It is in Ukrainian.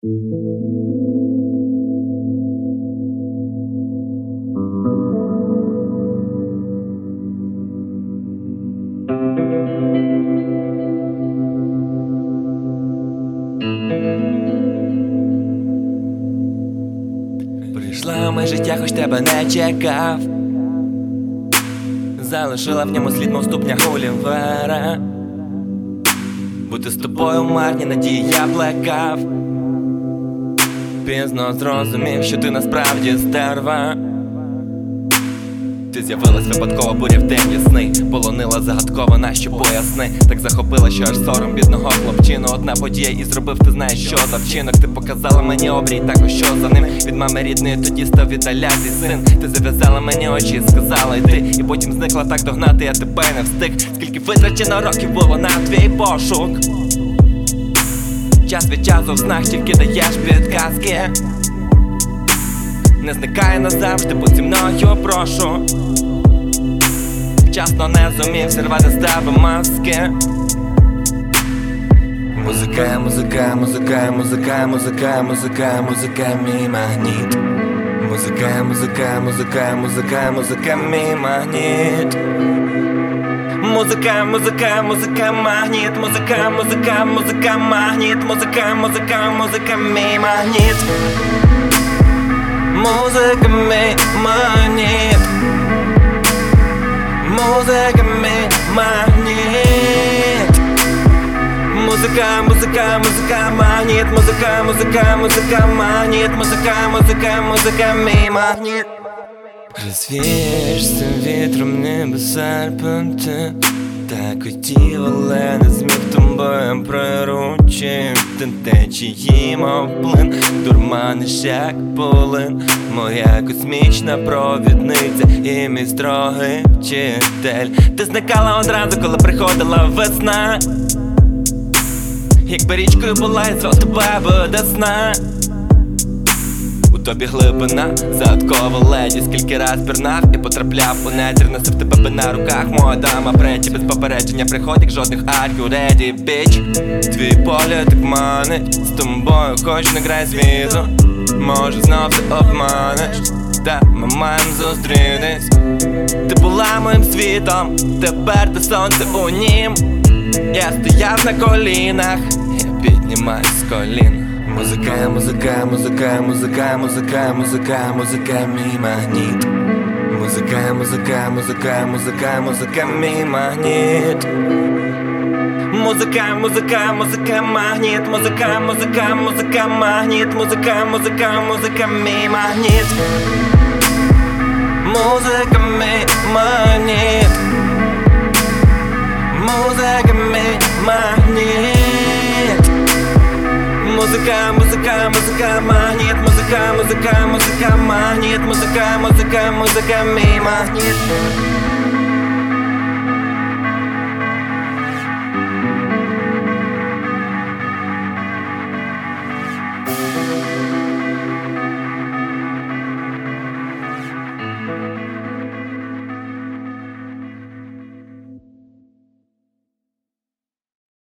Прийшла моє життя, хоч тебе не чекав. Залишила в ньому слід, мов ступня Гулівера Бути з тобою марні надії я плекав. Пізно зрозумів, що ти насправді стерва. Ти з'явилась випадково буря в день ясний Полонила загадково, нащо поясни Так захопила, що аж сором бідного хлопчину. Одна подія і зробив, ти знаєш, що за вчинок. Ти показала мені обрій, також що за ним. Від мами рідної тоді став віддаляти син. Ти зав'язала мені очі, сказала йти І потім зникла так догнати, я тебе не встиг. Скільки витрачено років було на твій пошук Час від часу в снах тільки даєш підказки. Не зникає назавжди, будь зі мною прошу. Вчасно не зумів зірвати з тебе маски. Музика, музика, музика, музика, музика, музика, музика, мій магніт. Музика, музика, музика, музика, музика, мій магніт Музика, музика, музика, магніт, музика, музика, музика, магніт, музика, музика, музика, мій магніт. Музика мій магніт. Музика мій магніт. Музика, музика, музика, магніт. Музика, музика, музика, магніт. Музика, музика, музика, мій магніт Розвієшся вітром ніби серпенти так хотів, але не зміг тобою приручити. Течії, мов плин, дурманиш як полин, моя космічна провідниця і мій строгий вчитель. Ти зникала одразу, коли приходила весна. Якби річкою була, і звав тебе буде сна тобі глибина, загадкова леді Скільки раз пірнав і потрапляв у нетір. Носив тебе би на руках, моя дама. Преті Без попередження приходить жодних арків Реді, біч Твій погляд манить З тобою хоч не грай звізу Може знов ти обманеш. Та ми маємо зустрітись Ти була моїм світом. Тепер ти сонце у нім. Я стояв на колінах. Я піднімаюсь з колін Музика, музика, музика, музика, музика, музика, музика, мій магніт. Музика, музика, музика, музика, музика, мій магніт. Музика, музика, музика, магніт, музика, музика, музика, магніт, музика, музика, музика, мій магніт. Музика, мій магніт. Музика, музыка, музыка, магнит, музыка, музыка, музыка, магнит, музыка, музыка, музыка, мимо.